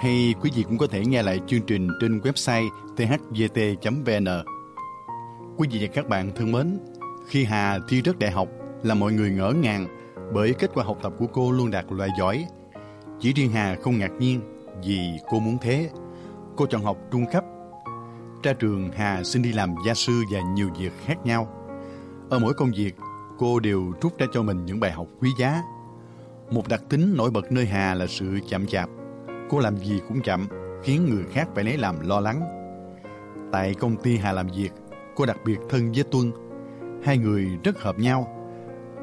hay quý vị cũng có thể nghe lại chương trình trên website thvt.vn. Quý vị và các bạn thân mến, khi Hà thi rớt đại học là mọi người ngỡ ngàng bởi kết quả học tập của cô luôn đạt loại giỏi. Chỉ riêng Hà không ngạc nhiên vì cô muốn thế. Cô chọn học trung cấp. Ra trường, Hà xin đi làm gia sư và nhiều việc khác nhau. Ở mỗi công việc, cô đều rút ra cho mình những bài học quý giá. Một đặc tính nổi bật nơi Hà là sự chậm chạp. Cô làm gì cũng chậm, khiến người khác phải lấy làm lo lắng. Tại công ty Hà làm việc, cô đặc biệt thân với Tuân. Hai người rất hợp nhau.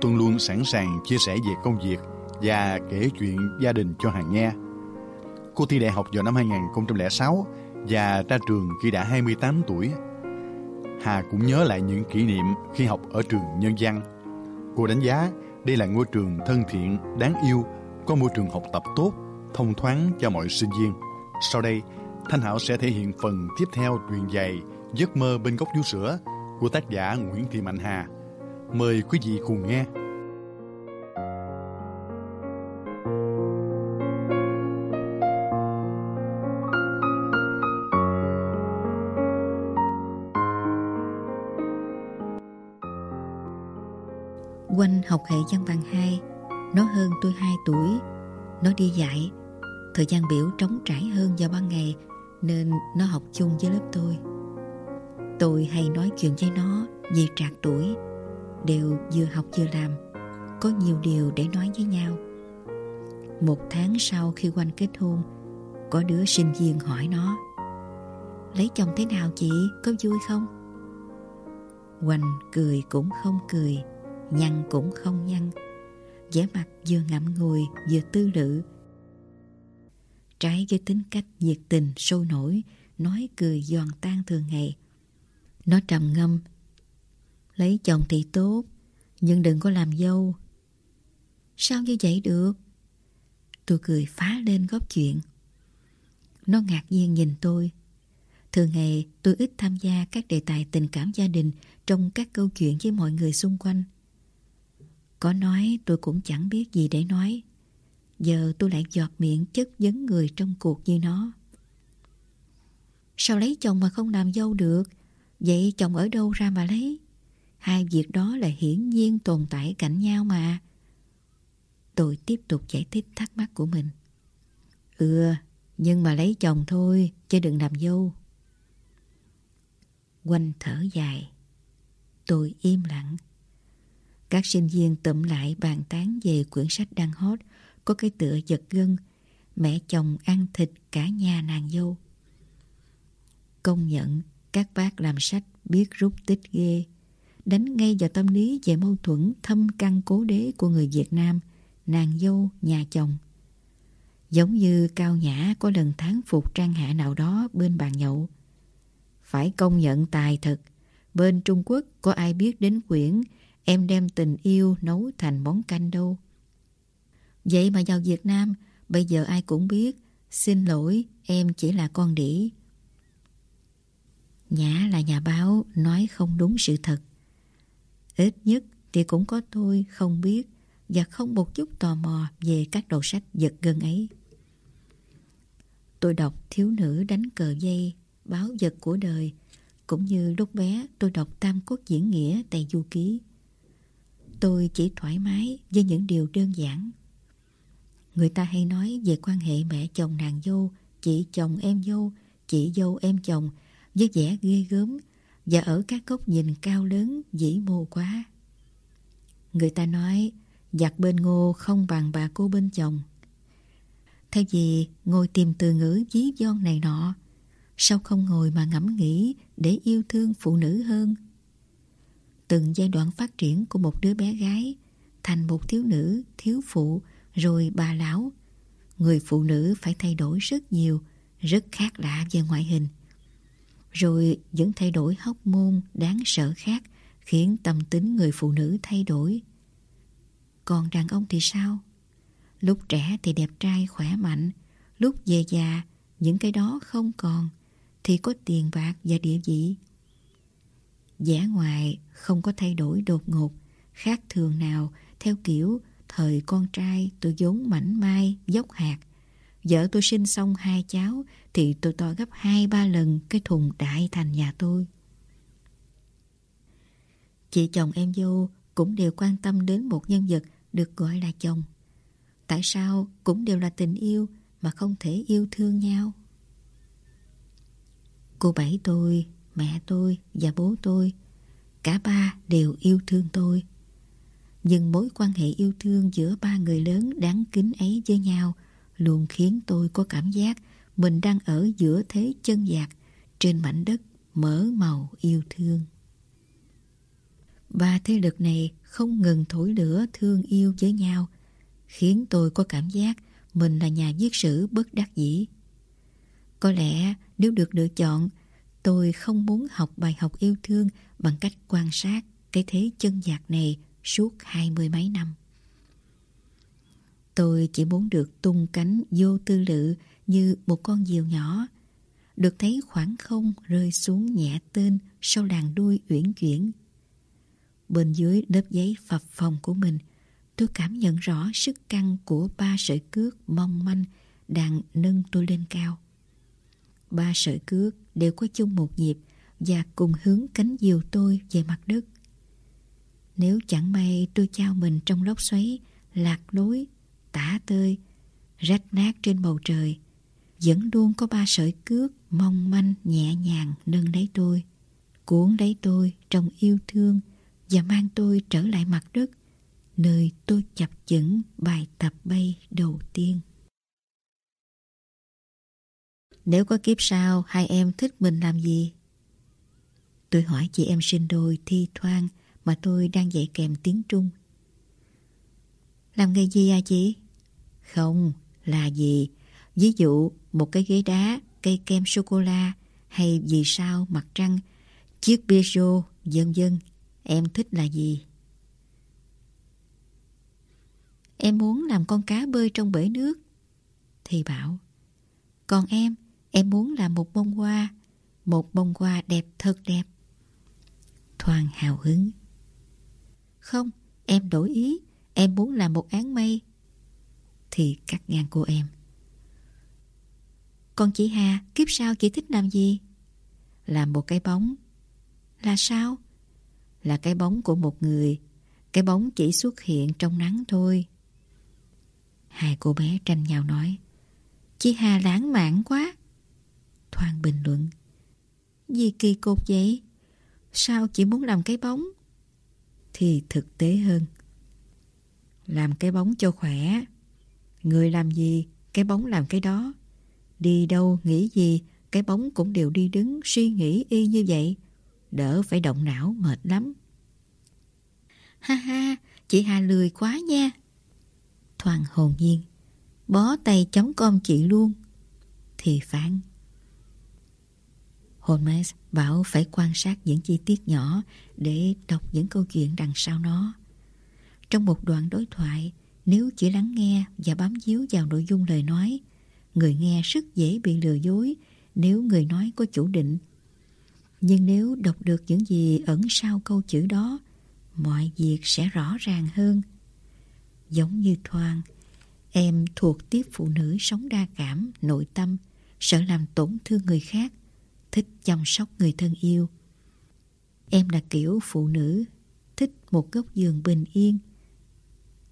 Tuân luôn sẵn sàng chia sẻ về công việc và kể chuyện gia đình cho Hà nghe. Cô thi đại học vào năm 2006 và ra trường khi đã 28 tuổi. Hà cũng nhớ lại những kỷ niệm khi học ở trường nhân văn. Cô đánh giá đây là ngôi trường thân thiện, đáng yêu, có môi trường học tập tốt, thông thoáng cho mọi sinh viên. Sau đây, Thanh Hảo sẽ thể hiện phần tiếp theo truyền dạy Giấc mơ bên gốc vú sữa của tác giả Nguyễn Thị Mạnh Hà. Mời quý vị cùng nghe. Quanh học hệ văn bằng 2 Nó hơn tôi 2 tuổi nó đi dạy. Thời gian biểu trống trải hơn vào ban ngày, Nên nó học chung với lớp tôi. Tôi hay nói chuyện với nó Vì trạc tuổi, Đều vừa học vừa làm, Có nhiều điều để nói với nhau. Một tháng sau khi Quanh kết hôn, Có đứa sinh viên hỏi nó, Lấy chồng thế nào chị, Có vui không? Quanh cười cũng không cười, Nhăn cũng không nhăn vẻ mặt vừa ngậm ngùi, vừa tư lự. Trái với tính cách nhiệt tình, sôi nổi, Nói cười giòn tan thường ngày. Nó trầm ngâm, Lấy chồng thì tốt, Nhưng đừng có làm dâu. Sao như vậy được? Tôi cười phá lên góp chuyện. Nó ngạc nhiên nhìn tôi. Thường ngày, tôi ít tham gia các đề tài tình cảm gia đình trong các câu chuyện với mọi người xung quanh. Có nói tôi cũng chẳng biết gì để nói. Giờ tôi lại giọt miệng chất vấn người trong cuộc như nó. Sao lấy chồng mà không làm dâu được? Vậy chồng ở đâu ra mà lấy? Hai việc đó là hiển nhiên tồn tại cạnh nhau mà. Tôi tiếp tục giải thích thắc mắc của mình. Ừ, nhưng mà lấy chồng thôi, chứ đừng làm dâu. Quanh thở dài. Tôi im lặng. Các sinh viên tụm lại bàn tán về quyển sách đang hot, có cái tựa giật gân, mẹ chồng ăn thịt cả nhà nàng dâu. Công nhận, các bác làm sách biết rút tích ghê, đánh ngay vào tâm lý về mâu thuẫn thâm căn cố đế của người Việt Nam, nàng dâu, nhà chồng. Giống như Cao Nhã có lần tháng phục trang hạ nào đó bên bàn nhậu. Phải công nhận tài thật, bên Trung Quốc có ai biết đến quyển Em đem tình yêu nấu thành món canh đâu. Vậy mà vào Việt Nam, bây giờ ai cũng biết, xin lỗi, em chỉ là con đĩ. Nhã là nhà báo, nói không đúng sự thật. Ít nhất thì cũng có tôi không biết và không một chút tò mò về các đầu sách giật gân ấy. Tôi đọc Thiếu nữ đánh cờ dây, báo vật của đời, cũng như lúc bé tôi đọc Tam Quốc diễn nghĩa tại Du Ký. Tôi chỉ thoải mái với những điều đơn giản. Người ta hay nói về quan hệ mẹ chồng nàng dâu, chị chồng em dâu, chị dâu em chồng với vẻ ghê gớm và ở các góc nhìn cao lớn dĩ mô quá. Người ta nói giặc bên ngô không bằng bà cô bên chồng. Thay vì ngồi tìm từ ngữ dí von này nọ, sao không ngồi mà ngẫm nghĩ để yêu thương phụ nữ hơn? Từng giai đoạn phát triển của một đứa bé gái thành một thiếu nữ, thiếu phụ, rồi bà lão. Người phụ nữ phải thay đổi rất nhiều, rất khác lạ về ngoại hình. rồi những thay đổi hóc môn đáng sợ khác khiến tâm tính người phụ nữ thay đổi. Còn đàn ông thì sao? Lúc trẻ thì đẹp trai khỏe mạnh, lúc về già những cái đó không còn thì có tiền bạc và địa vị. Giả ngoài không có thay đổi đột ngột, khác thường nào theo kiểu thời con trai tôi vốn mảnh mai, dốc hạt. Vợ tôi sinh xong hai cháu thì tôi to gấp hai ba lần cái thùng đại thành nhà tôi. Chị chồng em vô cũng đều quan tâm đến một nhân vật được gọi là chồng. Tại sao cũng đều là tình yêu mà không thể yêu thương nhau? Cô bảy tôi, mẹ tôi và bố tôi, cả ba đều yêu thương tôi. Nhưng mối quan hệ yêu thương giữa ba người lớn đáng kính ấy với nhau luôn khiến tôi có cảm giác mình đang ở giữa thế chân dạt trên mảnh đất mở màu yêu thương. Ba thế lực này không ngừng thổi lửa thương yêu với nhau, khiến tôi có cảm giác mình là nhà viết sử bất đắc dĩ. Có lẽ nếu được lựa chọn, tôi không muốn học bài học yêu thương bằng cách quan sát cái thế chân dạc này suốt hai mươi mấy năm. Tôi chỉ muốn được tung cánh vô tư lự như một con diều nhỏ, được thấy khoảng không rơi xuống nhẹ tên sau làn đuôi uyển chuyển. Bên dưới lớp giấy phập phòng của mình, tôi cảm nhận rõ sức căng của ba sợi cước mong manh đang nâng tôi lên cao. Ba sợi cước đều có chung một nhịp và cùng hướng cánh diều tôi về mặt đất. Nếu chẳng may tôi trao mình trong lốc xoáy, lạc lối, tả tơi, rách nát trên bầu trời, vẫn luôn có ba sợi cước mong manh nhẹ nhàng nâng lấy tôi, cuốn lấy tôi trong yêu thương và mang tôi trở lại mặt đất, nơi tôi chập chững bài tập bay đầu tiên. Nếu có kiếp sau, hai em thích mình làm gì? Tôi hỏi chị em sinh đôi thi thoang mà tôi đang dạy kèm tiếng Trung. Làm nghề gì à chị? Không, là gì? Ví dụ một cái ghế đá, cây kem sô-cô-la hay vì sao mặt trăng, chiếc bia rô, vân vân. Em thích là gì? Em muốn làm con cá bơi trong bể nước. Thì bảo, còn em, em muốn làm một bông hoa, một bông hoa đẹp thật đẹp. Thoàn hào hứng. Không, em đổi ý, em muốn làm một án mây. Thì cắt ngang cô em. Còn chị Hà, kiếp sau chị thích làm gì? Làm một cái bóng. Là sao? Là cái bóng của một người. Cái bóng chỉ xuất hiện trong nắng thôi. Hai cô bé tranh nhau nói. Chị Hà lãng mạn quá. Thoan bình luận. Gì kỳ cục vậy? Sao chỉ muốn làm cái bóng? Thì thực tế hơn. Làm cái bóng cho khỏe. Người làm gì, cái bóng làm cái đó. Đi đâu, nghĩ gì, cái bóng cũng đều đi đứng, suy nghĩ y như vậy. Đỡ phải động não mệt lắm. Ha ha, chị Hà lười quá nha. Thoàn hồn nhiên. Bó tay chống con chị luôn. Thì phán. Holmes bảo phải quan sát những chi tiết nhỏ để đọc những câu chuyện đằng sau nó. Trong một đoạn đối thoại, nếu chỉ lắng nghe và bám díu vào nội dung lời nói, người nghe rất dễ bị lừa dối nếu người nói có chủ định. Nhưng nếu đọc được những gì ẩn sau câu chữ đó, mọi việc sẽ rõ ràng hơn. Giống như Thoan, em thuộc tiếp phụ nữ sống đa cảm, nội tâm, sợ làm tổn thương người khác, thích chăm sóc người thân yêu. Em là kiểu phụ nữ, thích một góc giường bình yên.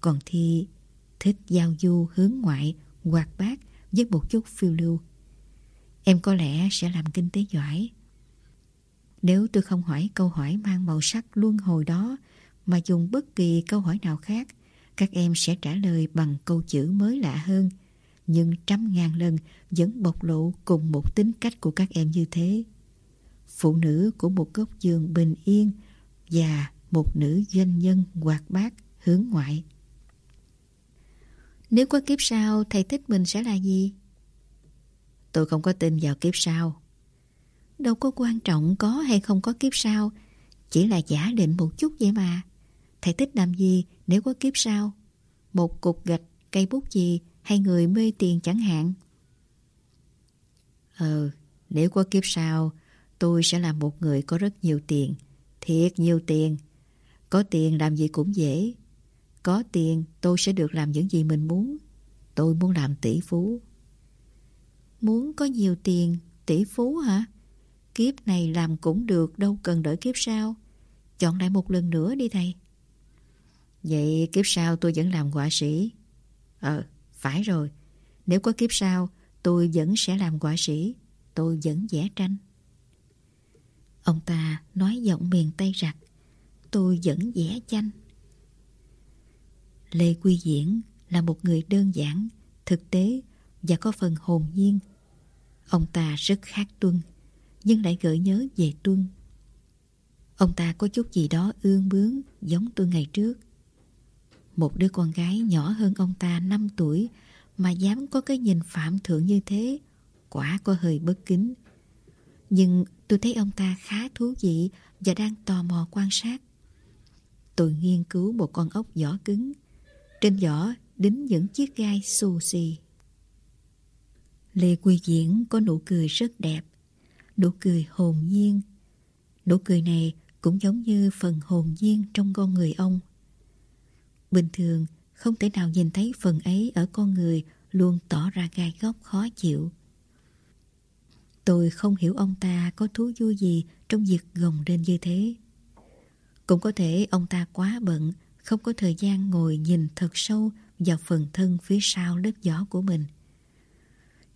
Còn Thi thích giao du hướng ngoại, hoạt bát với một chút phiêu lưu. Em có lẽ sẽ làm kinh tế giỏi. Nếu tôi không hỏi câu hỏi mang màu sắc luân hồi đó mà dùng bất kỳ câu hỏi nào khác, các em sẽ trả lời bằng câu chữ mới lạ hơn nhưng trăm ngàn lần vẫn bộc lộ cùng một tính cách của các em như thế. Phụ nữ của một góc giường bình yên và một nữ doanh nhân hoạt bát hướng ngoại. Nếu có kiếp sau, thầy thích mình sẽ là gì? Tôi không có tin vào kiếp sau. Đâu có quan trọng có hay không có kiếp sau Chỉ là giả định một chút vậy mà Thầy thích làm gì nếu có kiếp sau Một cục gạch, cây bút gì hay người mê tiền chẳng hạn? Ờ, nếu có kiếp sau Tôi sẽ là một người có rất nhiều tiền Thiệt nhiều tiền. Có tiền làm gì cũng dễ. Có tiền tôi sẽ được làm những gì mình muốn. Tôi muốn làm tỷ phú. Muốn có nhiều tiền Tỷ phú hả? Kiếp này làm cũng được Đâu cần đợi kiếp sau. Chọn lại một lần nữa đi thầy. Vậy kiếp sau tôi vẫn làm họa sĩ. Ờ phải rồi Nếu có kiếp sau Tôi vẫn sẽ làm họa sĩ Tôi vẫn vẽ tranh Ông ta nói giọng miền Tây rặt Tôi vẫn vẽ tranh Lê Quy Diễn là một người đơn giản, thực tế và có phần hồn nhiên. Ông ta rất khác Tuân, nhưng lại gợi nhớ về Tuân. Ông ta có chút gì đó ương bướng giống tôi ngày trước. Một đứa con gái nhỏ hơn ông ta 5 tuổi mà dám có cái nhìn phạm thượng như thế, quả có hơi bất kính. Nhưng tôi thấy ông ta khá thú vị và đang tò mò quan sát. Tôi nghiên cứu một con ốc vỏ cứng. Trên vỏ đính những chiếc gai xù xì. Lê Quy Diễn có nụ cười rất đẹp, nụ cười hồn nhiên. Nụ cười này cũng giống như phần hồn nhiên trong con người ông. Bình thường, không thể nào nhìn thấy phần ấy ở con người luôn tỏ ra gai góc khó chịu. Tôi không hiểu ông ta có thú vui gì trong việc gồng lên như thế. Cũng có thể ông ta quá bận, không có thời gian ngồi nhìn thật sâu vào phần thân phía sau lớp gió của mình.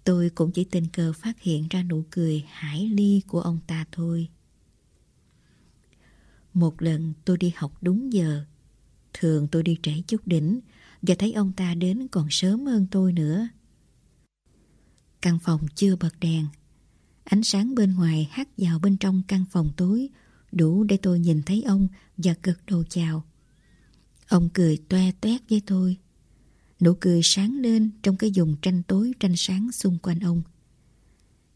Tôi cũng chỉ tình cờ phát hiện ra nụ cười hải ly của ông ta thôi. Một lần tôi đi học đúng giờ. Thường tôi đi trễ chút đỉnh và thấy ông ta đến còn sớm hơn tôi nữa. Căn phòng chưa bật đèn. Ánh sáng bên ngoài hắt vào bên trong căn phòng tối, đủ để tôi nhìn thấy ông và cực đồ chào. Ông cười toe toét với tôi. Nụ cười sáng lên trong cái vùng tranh tối tranh sáng xung quanh ông.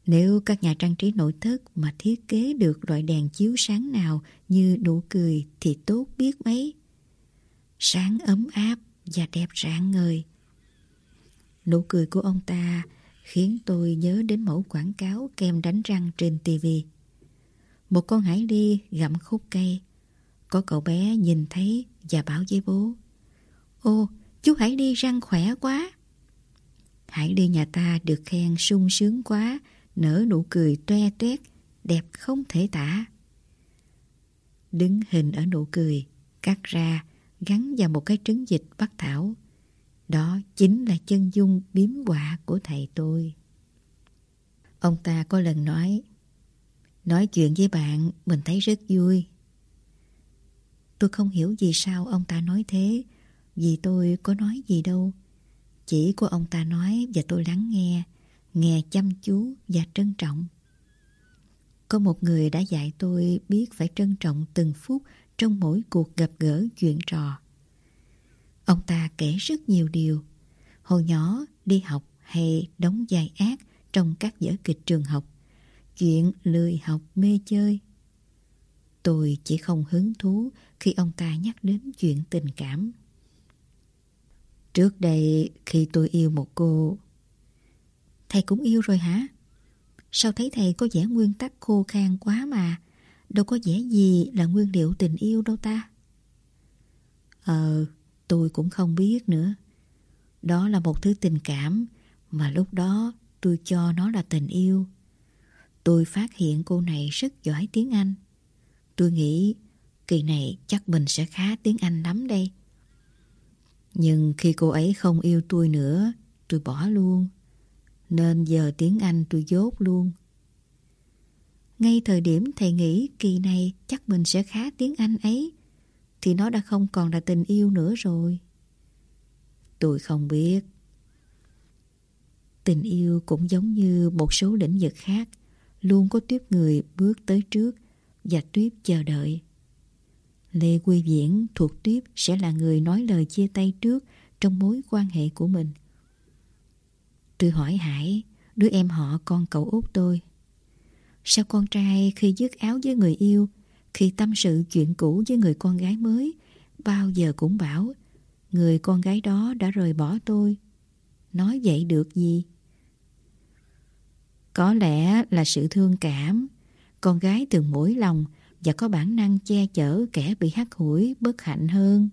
Nếu các nhà trang trí nội thất mà thiết kế được loại đèn chiếu sáng nào như nụ cười thì tốt biết mấy. Sáng ấm áp và đẹp rạng ngời. Nụ cười của ông ta khiến tôi nhớ đến mẫu quảng cáo kem đánh răng trên tivi. Một con hải ly gặm khúc cây. Có cậu bé nhìn thấy và bảo với bố. Ô, chú Hải Ly răng khỏe quá. Hải Ly nhà ta được khen sung sướng quá, nở nụ cười toe toét, đẹp không thể tả. Đứng hình ở nụ cười, cắt ra, gắn vào một cái trứng dịch bắc thảo. Đó chính là chân dung biếm quả của thầy tôi. Ông ta có lần nói, nói chuyện với bạn mình thấy rất vui. Tôi không hiểu vì sao ông ta nói thế, vì tôi có nói gì đâu. Chỉ của ông ta nói và tôi lắng nghe, nghe chăm chú và trân trọng. Có một người đã dạy tôi biết phải trân trọng từng phút trong mỗi cuộc gặp gỡ chuyện trò. Ông ta kể rất nhiều điều. Hồi nhỏ đi học hay đóng vai ác trong các vở kịch trường học. Chuyện lười học mê chơi. Tôi chỉ không hứng thú khi ông ta nhắc đến chuyện tình cảm. Trước đây khi tôi yêu một cô, Thầy cũng yêu rồi hả? Sao thấy thầy có vẻ nguyên tắc khô khan quá mà Đâu có vẻ gì là nguyên liệu tình yêu đâu ta. Ờ tôi cũng không biết nữa. Đó là một thứ tình cảm Mà lúc đó tôi cho nó là tình yêu. Tôi phát hiện cô này rất giỏi tiếng Anh. Tôi nghĩ kỳ này chắc mình sẽ khá tiếng Anh lắm đây. Nhưng khi cô ấy không yêu tôi nữa, tôi bỏ luôn. Nên giờ tiếng Anh tôi dốt luôn. Ngay thời điểm thầy nghĩ kỳ này chắc mình sẽ khá tiếng Anh ấy, thì nó đã không còn là tình yêu nữa rồi. Tôi không biết. Tình yêu cũng giống như một số lĩnh vực khác, luôn có tuyếp người bước tới trước và tuyếp chờ đợi. Lê Quy Viễn thuộc tuyếp sẽ là người nói lời chia tay trước trong mối quan hệ của mình. Tôi hỏi Hải, đứa em họ con cậu út tôi. Sao con trai khi dứt áo với người yêu, khi tâm sự chuyện cũ với người con gái mới, bao giờ cũng bảo người con gái đó đã rời bỏ tôi. Nói vậy được gì? Có lẽ là sự thương cảm. Con gái từng mũi lòng và có bản năng che chở kẻ bị hắt hủi bất hạnh hơn.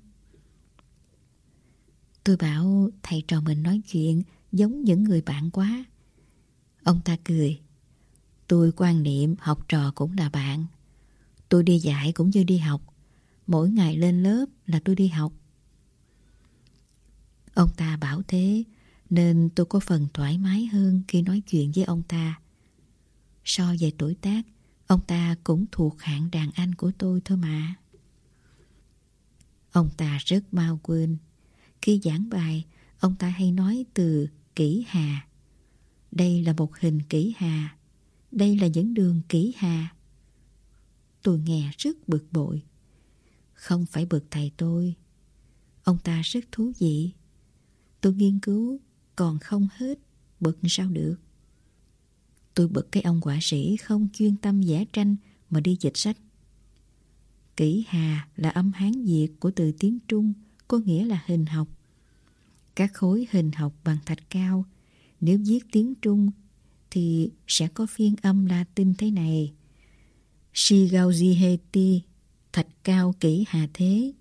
Tôi bảo thầy trò mình nói chuyện giống những người bạn quá. Ông ta cười. Tôi quan niệm học trò cũng là bạn. Tôi đi dạy cũng như đi học. Mỗi ngày lên lớp là tôi đi học. Ông ta bảo thế nên tôi có phần thoải mái hơn khi nói chuyện với ông ta. So về tuổi tác, ông ta cũng thuộc hạng đàn anh của tôi thôi mà. Ông ta rất mau quên. Khi giảng bài, ông ta hay nói từ kỹ hà. Đây là một hình kỹ hà. Đây là những đường kỹ hà. Tôi nghe rất bực bội. Không phải bực thầy tôi. Ông ta rất thú vị. Tôi nghiên cứu còn không hết, bực sao được. Tôi bực cái ông quả sĩ không chuyên tâm vẽ tranh mà đi dịch sách. Kỷ hà là âm hán việt của từ tiếng Trung, có nghĩa là hình học. Các khối hình học bằng thạch cao, nếu viết tiếng Trung thì sẽ có phiên âm Latin thế này. Sigauziheti, thạch cao kỹ hà thế.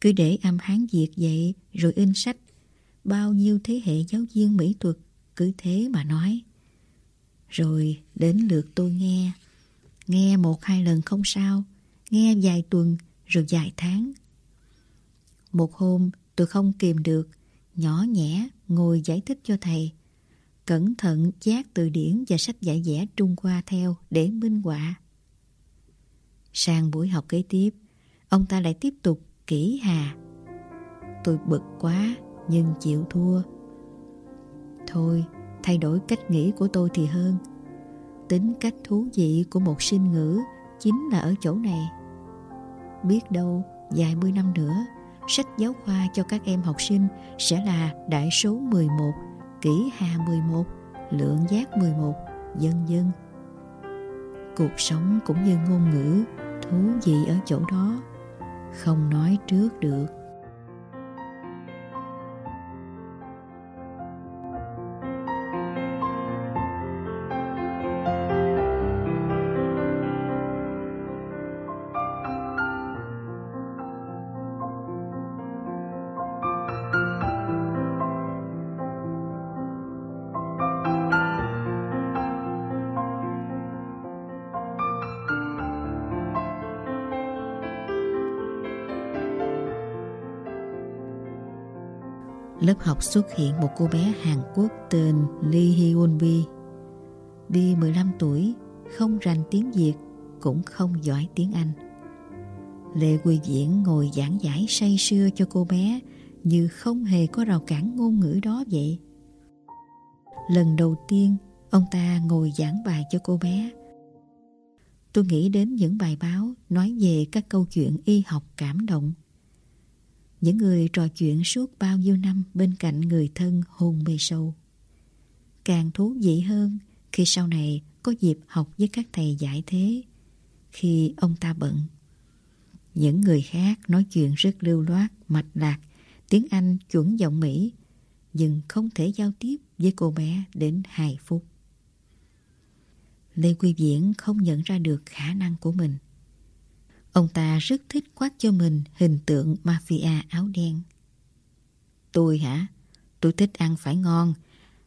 Cứ để âm hán việt vậy rồi in sách bao nhiêu thế hệ giáo viên mỹ thuật cứ thế mà nói. Rồi đến lượt tôi nghe. Nghe một hai lần không sao, nghe vài tuần rồi vài tháng. Một hôm tôi không kìm được, nhỏ nhẹ ngồi giải thích cho thầy. Cẩn thận giác từ điển và sách giải vẽ Trung Hoa theo để minh họa. Sang buổi học kế tiếp, ông ta lại tiếp tục kỹ hà. Tôi bực quá nhưng chịu thua. Thôi, thay đổi cách nghĩ của tôi thì hơn. Tính cách thú vị của một sinh ngữ chính là ở chỗ này. Biết đâu, vài mươi năm nữa, sách giáo khoa cho các em học sinh sẽ là đại số 11, kỷ hà 11, lượng giác 11, dân dân. Cuộc sống cũng như ngôn ngữ, thú vị ở chỗ đó, không nói trước được. Lớp học xuất hiện một cô bé Hàn Quốc tên Lee Hyun Bi. Bi 15 tuổi, không rành tiếng Việt, cũng không giỏi tiếng Anh. Lê Quy Diễn ngồi giảng giải say sưa cho cô bé như không hề có rào cản ngôn ngữ đó vậy. Lần đầu tiên, ông ta ngồi giảng bài cho cô bé. Tôi nghĩ đến những bài báo nói về các câu chuyện y học cảm động những người trò chuyện suốt bao nhiêu năm bên cạnh người thân hôn mê sâu. Càng thú vị hơn khi sau này có dịp học với các thầy giải thế, khi ông ta bận. Những người khác nói chuyện rất lưu loát, mạch lạc, tiếng Anh chuẩn giọng Mỹ, nhưng không thể giao tiếp với cô bé đến 2 phút. Lê Quy Viễn không nhận ra được khả năng của mình. Ông ta rất thích khoác cho mình hình tượng mafia áo đen. Tôi hả? Tôi thích ăn phải ngon,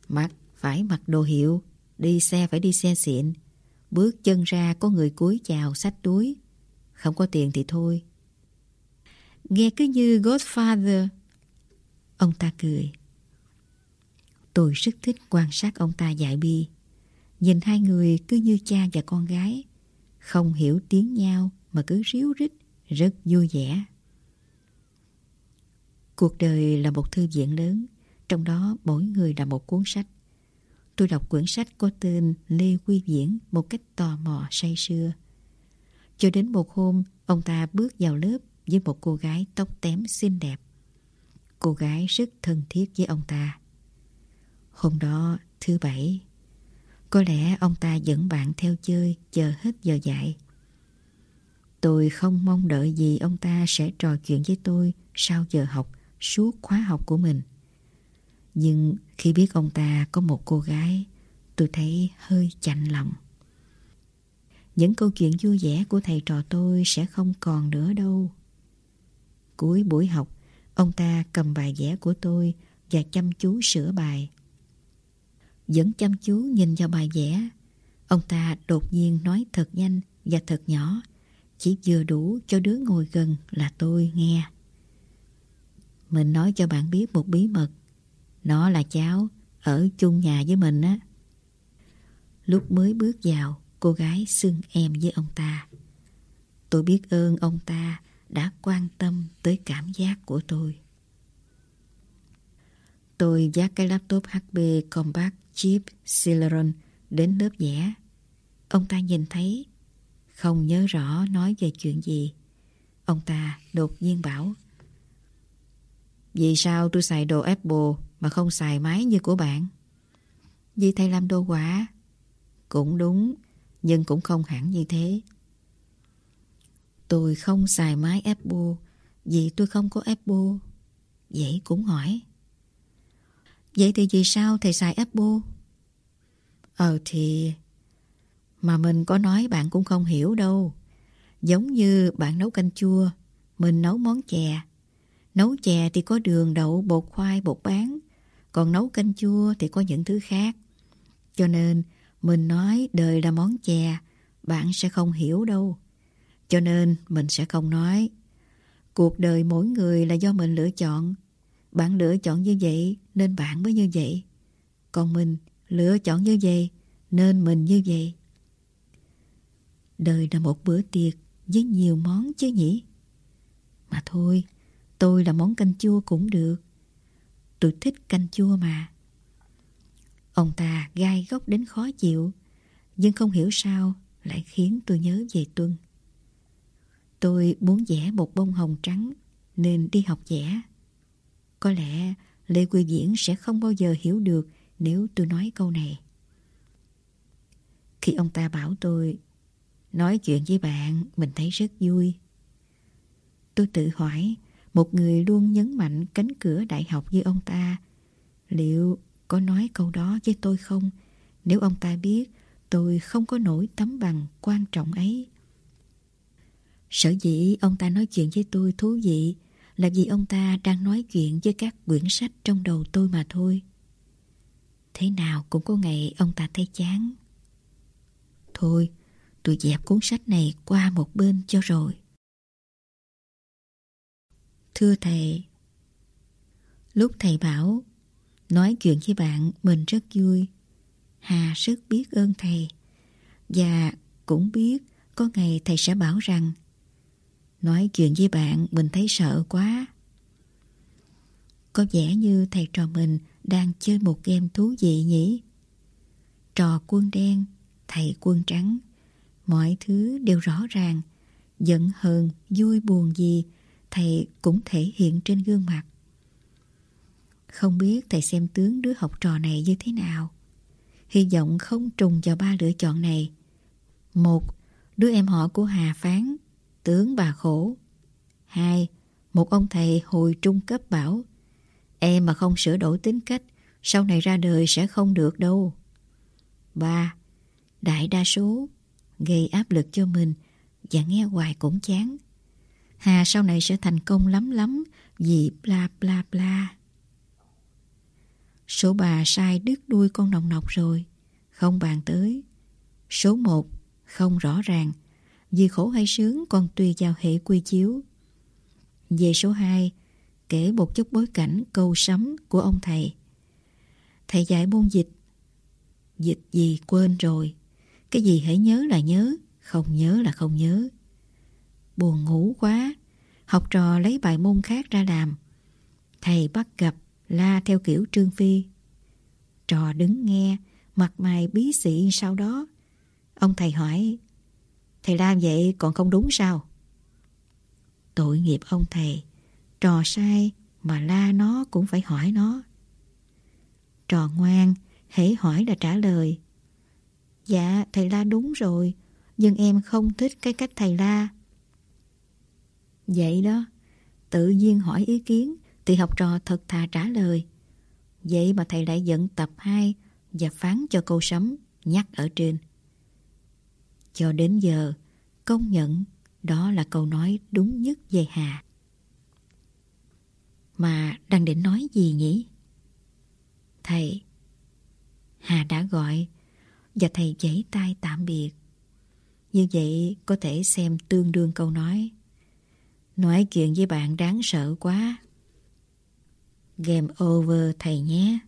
mặc phải mặc đồ hiệu, đi xe phải đi xe xịn, bước chân ra có người cúi chào sách túi. Không có tiền thì thôi. Nghe cứ như Godfather. Ông ta cười. Tôi rất thích quan sát ông ta dạy bi. Nhìn hai người cứ như cha và con gái. Không hiểu tiếng nhau mà cứ ríu rít, rất vui vẻ. Cuộc đời là một thư viện lớn, trong đó mỗi người là một cuốn sách. Tôi đọc quyển sách có tên Lê Quy Viễn một cách tò mò say sưa. Cho đến một hôm, ông ta bước vào lớp với một cô gái tóc tém xinh đẹp. Cô gái rất thân thiết với ông ta. Hôm đó, thứ bảy, Có lẽ ông ta dẫn bạn theo chơi chờ hết giờ dạy. Tôi không mong đợi gì ông ta sẽ trò chuyện với tôi sau giờ học suốt khóa học của mình. Nhưng khi biết ông ta có một cô gái, tôi thấy hơi chạnh lòng. Những câu chuyện vui vẻ của thầy trò tôi sẽ không còn nữa đâu. Cuối buổi học, ông ta cầm bài vẽ của tôi và chăm chú sửa bài. Vẫn chăm chú nhìn vào bài vẽ, ông ta đột nhiên nói thật nhanh và thật nhỏ, chỉ vừa đủ cho đứa ngồi gần là tôi nghe. Mình nói cho bạn biết một bí mật. Nó là cháu, ở chung nhà với mình á. Lúc mới bước vào, cô gái xưng em với ông ta. Tôi biết ơn ông ta đã quan tâm tới cảm giác của tôi. Tôi dắt cái laptop HP Compact Chip Celeron đến lớp vẽ. Ông ta nhìn thấy, không nhớ rõ nói về chuyện gì. Ông ta đột nhiên bảo Vì sao tôi xài đồ Apple mà không xài máy như của bạn? Vì thầy làm đồ quả. Cũng đúng, nhưng cũng không hẳn như thế. Tôi không xài máy Apple vì tôi không có Apple. Vậy cũng hỏi. Vậy thì vì sao thầy xài Apple? Ờ thì... Mà mình có nói bạn cũng không hiểu đâu. Giống như bạn nấu canh chua, mình nấu món chè. Nấu chè thì có đường, đậu, bột khoai, bột bán. Còn nấu canh chua thì có những thứ khác. Cho nên mình nói đời là món chè, bạn sẽ không hiểu đâu. Cho nên mình sẽ không nói. Cuộc đời mỗi người là do mình lựa chọn. Bạn lựa chọn như vậy nên bạn mới như vậy. Còn mình lựa chọn như vậy nên mình như vậy. Đời là một bữa tiệc với nhiều món chứ nhỉ? Mà thôi, tôi là món canh chua cũng được. Tôi thích canh chua mà. Ông ta gai góc đến khó chịu, nhưng không hiểu sao lại khiến tôi nhớ về Tuân. Tôi muốn vẽ một bông hồng trắng nên đi học vẽ. Có lẽ Lê Quy Diễn sẽ không bao giờ hiểu được nếu tôi nói câu này. Khi ông ta bảo tôi nói chuyện với bạn mình thấy rất vui. Tôi tự hỏi một người luôn nhấn mạnh cánh cửa đại học như ông ta liệu có nói câu đó với tôi không nếu ông ta biết tôi không có nổi tấm bằng quan trọng ấy. Sở dĩ ông ta nói chuyện với tôi thú vị là vì ông ta đang nói chuyện với các quyển sách trong đầu tôi mà thôi. Thế nào cũng có ngày ông ta thấy chán. Thôi, tôi dẹp cuốn sách này qua một bên cho rồi. Thưa thầy, lúc thầy bảo nói chuyện với bạn mình rất vui. Hà rất biết ơn thầy và cũng biết có ngày thầy sẽ bảo rằng Nói chuyện với bạn mình thấy sợ quá. Có vẻ như thầy trò mình đang chơi một game thú vị nhỉ? Trò quân đen, thầy quân trắng. Mọi thứ đều rõ ràng. Giận hờn, vui buồn gì, thầy cũng thể hiện trên gương mặt. Không biết thầy xem tướng đứa học trò này như thế nào. Hy vọng không trùng vào ba lựa chọn này. Một, đứa em họ của Hà Phán tướng bà khổ. Hai, một ông thầy hồi trung cấp bảo Em mà không sửa đổi tính cách Sau này ra đời sẽ không được đâu Ba, đại đa số Gây áp lực cho mình Và nghe hoài cũng chán Hà sau này sẽ thành công lắm lắm Vì bla bla bla Số bà sai đứt đuôi con nòng nọc rồi, Không bàn tới Số một, Không rõ ràng, vì khổ hay sướng còn tùy vào hệ quy chiếu. Về số hai, kể một chút bối cảnh câu sấm của ông thầy. Thầy dạy môn dịch. Dịch gì quên rồi. Cái gì hãy nhớ là nhớ, không nhớ là không nhớ. Buồn ngủ quá, học trò lấy bài môn khác ra làm. Thầy bắt gặp la theo kiểu Trương Phi. Trò đứng nghe, mặt mày bí xị sau đó. Ông thầy hỏi Thầy làm vậy còn không đúng sao? Tội nghiệp ông thầy, trò sai mà la nó cũng phải hỏi nó. Trò ngoan, hãy hỏi là trả lời. Dạ, thầy La đúng rồi. Nhưng em không thích cái cách thầy La. Vậy đó, tự nhiên hỏi ý kiến thì học trò thật thà trả lời. Vậy mà thầy lại dẫn tập 2 và phán cho câu sấm nhắc ở trên. Cho đến giờ, công nhận đó là câu nói đúng nhất về Hà. Mà đang định nói gì nhỉ? Thầy, Hà đã gọi và thầy giãy tay tạm biệt. Như vậy có thể xem tương đương câu nói. Nói chuyện với bạn đáng sợ quá. Game over, thầy nhé.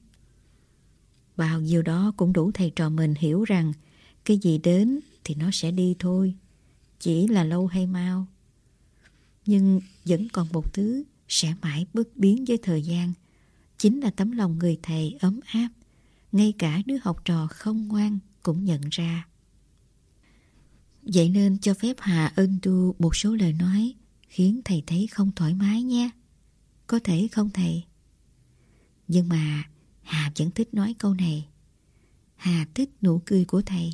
Bao nhiêu đó cũng đủ thầy trò mình hiểu rằng cái gì đến thì nó sẽ đi thôi. Chỉ là lâu hay mau. Nhưng vẫn còn một thứ sẽ mãi bất biến với thời gian. Chính là tấm lòng người thầy ấm áp. Ngay cả đứa học trò không ngoan cũng nhận ra. Vậy nên cho phép Hà ân tu một số lời nói khiến thầy thấy không thoải mái nha. Có thể không thầy? Nhưng mà Hà vẫn thích nói câu này. Hà thích nụ cười của thầy.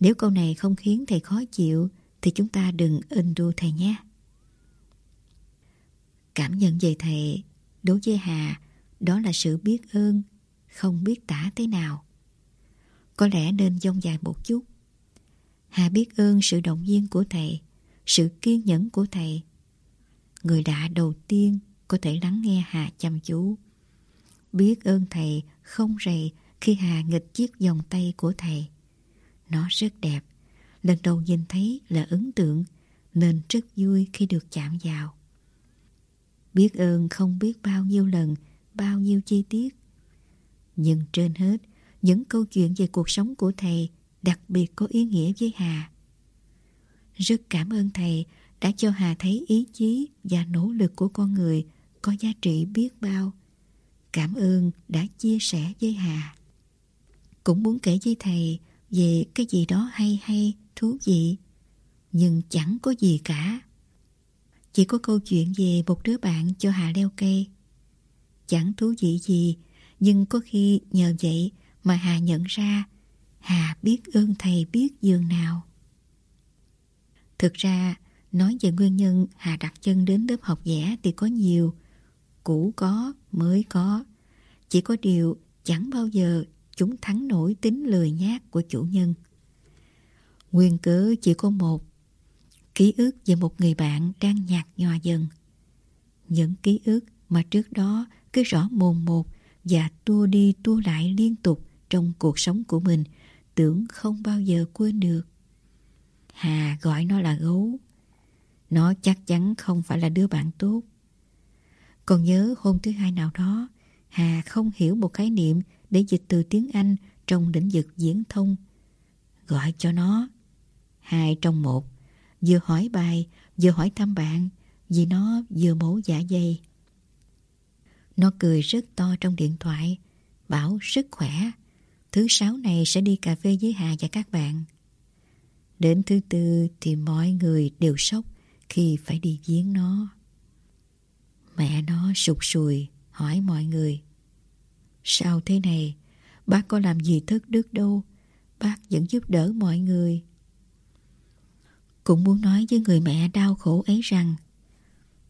Nếu câu này không khiến thầy khó chịu thì chúng ta đừng ân đu thầy nhé. Cảm nhận về thầy đối với Hà đó là sự biết ơn, không biết tả thế nào. Có lẽ nên dông dài một chút. Hà biết ơn sự động viên của thầy, sự kiên nhẫn của thầy. Người đã đầu tiên có thể lắng nghe Hà chăm chú. Biết ơn thầy không rầy khi Hà nghịch chiếc vòng tay của thầy. Nó rất đẹp. Lần đầu nhìn thấy là ấn tượng nên rất vui khi được chạm vào. Biết ơn không biết bao nhiêu lần, bao nhiêu chi tiết. Nhưng trên hết, những câu chuyện về cuộc sống của thầy đặc biệt có ý nghĩa với Hà. Rất cảm ơn thầy đã cho Hà thấy ý chí và nỗ lực của con người có giá trị biết bao. Cảm ơn đã chia sẻ với Hà. Cũng muốn kể với thầy về cái gì đó hay hay, thú vị. Nhưng chẳng có gì cả. Chỉ có câu chuyện về một đứa bạn cho Hà leo cây. Chẳng thú vị gì, nhưng có khi nhờ vậy mà Hà nhận ra Hà biết ơn thầy biết giường nào. Thực ra, nói về nguyên nhân Hà đặt chân đến lớp học vẽ thì có nhiều. Cũ có, mới có. Chỉ có điều chẳng bao giờ chúng thắng nổi tính lười nhát của chủ nhân. Nguyên cớ chỉ có một. Ký ức về một người bạn đang nhạt nhòa dần. Những ký ức mà trước đó cứ rõ mồn một và tua đi tua lại liên tục trong cuộc sống của mình tưởng không bao giờ quên được. Hà gọi nó là gấu. Nó chắc chắn không phải là đứa bạn tốt. Còn nhớ hôm thứ hai nào đó, Hà không hiểu một khái niệm để dịch từ tiếng Anh trong lĩnh vực diễn thông. Gọi cho nó. Hai trong một. Vừa hỏi bài, vừa hỏi thăm bạn, vì nó vừa mổ dạ dày. Nó cười rất to trong điện thoại, bảo sức khỏe. Thứ sáu này sẽ đi cà phê với Hà và các bạn. Đến thứ tư thì mọi người đều sốc khi phải đi viếng nó. Mẹ nó sụt sùi, hỏi mọi người. Sao thế này? Bác có làm gì thất đức đâu. Bác vẫn giúp đỡ mọi người. Cũng muốn nói với người mẹ đau khổ ấy rằng,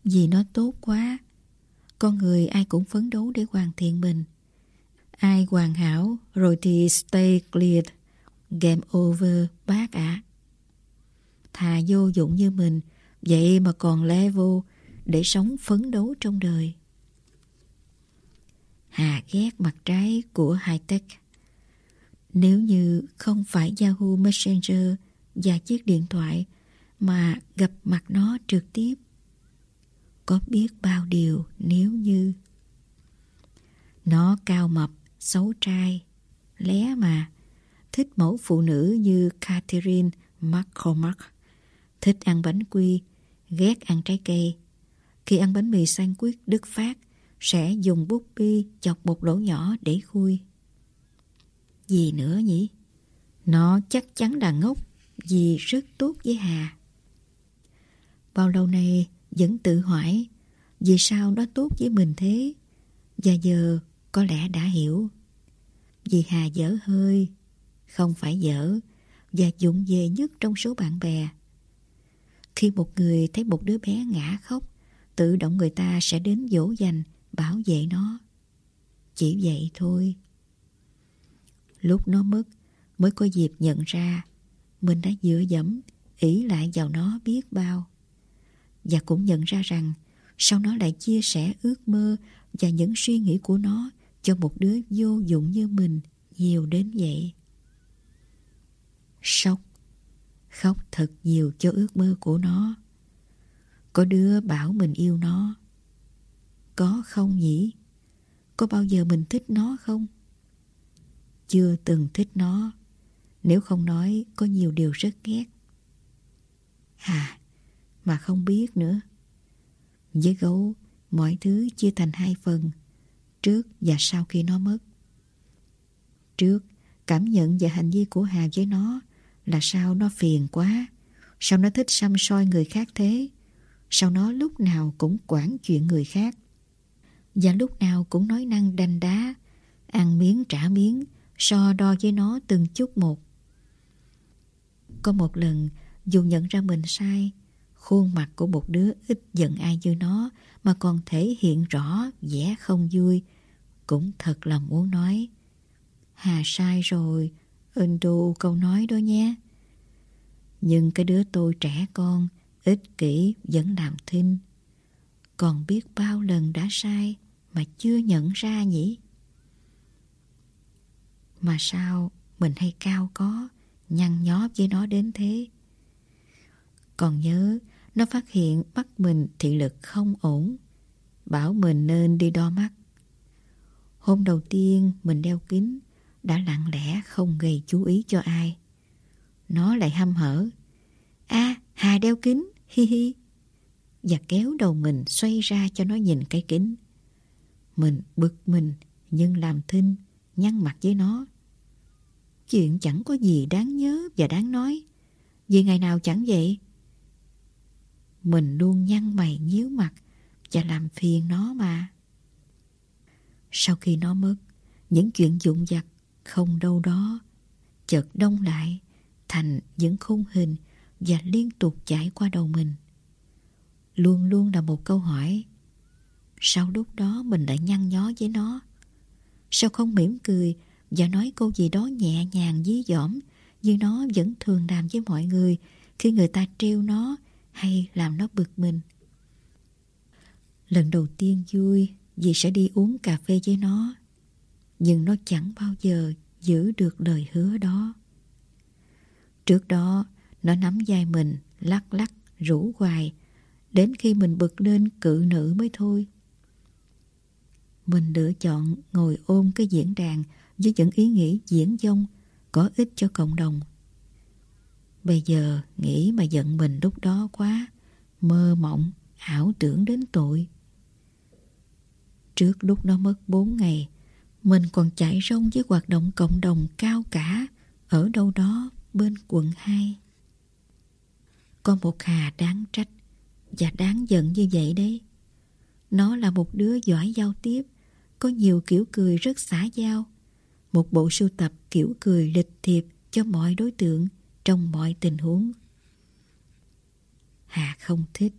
Vì nó tốt quá, Con người ai cũng phấn đấu để hoàn thiện mình Ai hoàn hảo rồi thì stay clear Game over bác ạ. Thà vô dụng như mình Vậy mà còn level Để sống phấn đấu trong đời. Hà ghét mặt trái của high-tech. Nếu như không phải Yahoo Messenger và chiếc điện thoại mà gặp mặt nó trực tiếp. Có biết bao điều nếu như nó cao mập, xấu trai, lé mà, thích mẫu phụ nữ như Catherine McCormack, thích ăn bánh quy, ghét ăn trái cây. Khi ăn bánh mì sandwich Đức Phát, sẽ dùng bút bi chọc một lỗ nhỏ để khui. Gì nữa nhỉ? Nó chắc chắn là ngốc vì rất tốt với Hà. Bao lâu nay vẫn tự hỏi vì sao nó tốt với mình thế? Và giờ có lẽ đã hiểu. Vì Hà dở hơi, không phải dở và dụng về nhất trong số bạn bè. Khi một người thấy một đứa bé ngã khóc, tự động người ta sẽ đến dỗ dành, bảo vệ nó. Chỉ vậy thôi. Lúc nó mất, mới có dịp nhận ra mình đã dựa dẫm, ý lại vào nó biết bao. Và cũng nhận ra rằng sau nó lại chia sẻ ước mơ và những suy nghĩ của nó cho một đứa vô dụng như mình nhiều đến vậy. Sốc, khóc thật nhiều cho ước mơ của nó. Có đứa bảo mình yêu nó. Có không nhỉ? Có bao giờ mình thích nó không? Chưa từng thích nó. Nếu không nói có nhiều điều rất ghét. Hà, mà không biết nữa. Với gấu, mọi thứ chia thành hai phần, trước và sau khi nó mất. Trước, cảm nhận và hành vi của Hà với nó là sao nó phiền quá, sao nó thích xăm soi người khác thế, sao nó lúc nào cũng quản chuyện người khác. Và lúc nào cũng nói năng đanh đá, ăn miếng trả miếng, so đo với nó từng chút một. Có một lần, dù nhận ra mình sai, khuôn mặt của một đứa ít giận ai như nó mà còn thể hiện rõ vẻ không vui, cũng thật lòng muốn nói. Hà sai rồi, ơn đù câu nói đó nhé. Nhưng cái đứa tôi trẻ con, ích kỷ vẫn làm thinh. Còn biết bao lần đã sai mà chưa nhận ra nhỉ? Mà sao mình hay cao có, nhăn nhó với nó đến thế? Còn nhớ, nó phát hiện mắt mình thị lực không ổn, bảo mình nên đi đo mắt. Hôm đầu tiên mình đeo kính, đã lặng lẽ không gây chú ý cho ai. Nó lại hăm hở. a Hà đeo kính, hi hi. Và kéo đầu mình xoay ra cho nó nhìn cái kính. Mình bực mình, nhưng làm thinh, nhăn mặt với nó. Chuyện chẳng có gì đáng nhớ và đáng nói. Vì ngày nào chẳng vậy. Mình luôn nhăn mày nhíu mặt và làm phiền nó mà. Sau khi nó mất, những chuyện dụng vặt không đâu đó chợt đông lại thành những khung hình và liên tục chảy qua đầu mình. Luôn luôn là một câu hỏi. Sau lúc đó mình lại nhăn nhó với nó? Sao không mỉm cười và nói câu gì đó nhẹ nhàng dí dỏm như nó vẫn thường làm với mọi người khi người ta trêu nó hay làm nó bực mình. Lần đầu tiên vui vì sẽ đi uống cà phê với nó nhưng nó chẳng bao giờ giữ được lời hứa đó. Trước đó, nó nắm vai mình, lắc lắc, rủ hoài, đến khi mình bực lên cự nữ mới thôi. Mình lựa chọn ngồi ôm cái diễn đàn với những ý nghĩ diễn dông có ích cho cộng đồng. Bây giờ nghĩ mà giận mình lúc đó quá, mơ mộng, ảo tưởng đến tội. Trước lúc nó mất bốn ngày, mình còn chạy rông với hoạt động cộng đồng cao cả ở đâu đó bên quận 2. Có một Hà đáng trách và đáng giận như vậy đấy. Nó là một đứa giỏi giao tiếp, có nhiều kiểu cười rất xã giao. Một bộ sưu tập kiểu cười lịch thiệp cho mọi đối tượng trong mọi tình huống. Hà không thích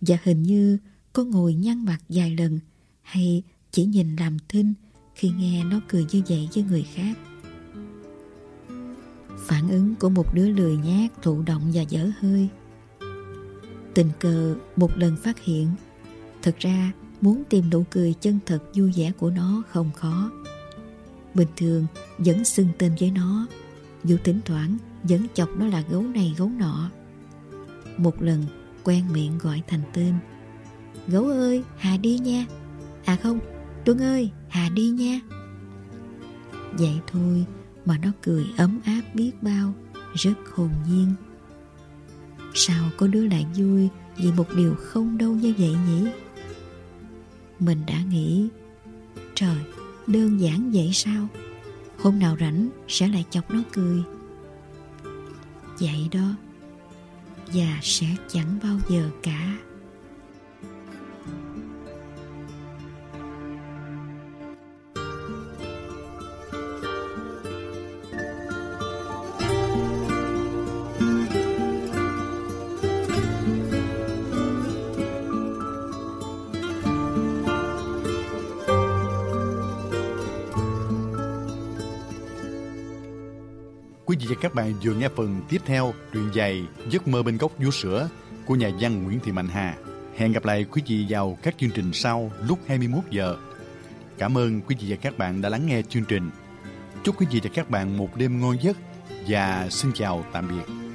và hình như có ngồi nhăn mặt vài lần hay chỉ nhìn làm thinh khi nghe nó cười như vậy với người khác. Phản ứng của một đứa lười nhát, thụ động và dở hơi. Tình cờ một lần phát hiện, thật ra muốn tìm nụ cười chân thật vui vẻ của nó không khó. Bình thường vẫn xưng tên với nó, dù thỉnh thoảng vẫn chọc nó là gấu này gấu nọ. Một lần quen miệng gọi thành tên. Gấu ơi, Hà đi nha. À không, Tuấn ơi, Hà đi nha. Vậy thôi mà nó cười ấm áp biết bao, rất hồn nhiên. Sao có đứa lại vui vì một điều không đâu như vậy nhỉ? Mình đã nghĩ, trời, đơn giản vậy sao? Hôm nào rảnh sẽ lại chọc nó cười. Vậy đó, và sẽ chẳng bao giờ cả. Các bạn vừa nghe phần tiếp theo truyện dài Giấc mơ bên góc vú sữa của nhà văn Nguyễn Thị Mạnh Hà. Hẹn gặp lại quý vị vào các chương trình sau lúc 21 giờ. Cảm ơn quý vị và các bạn đã lắng nghe chương trình. Chúc quý vị và các bạn một đêm ngon giấc và xin chào tạm biệt.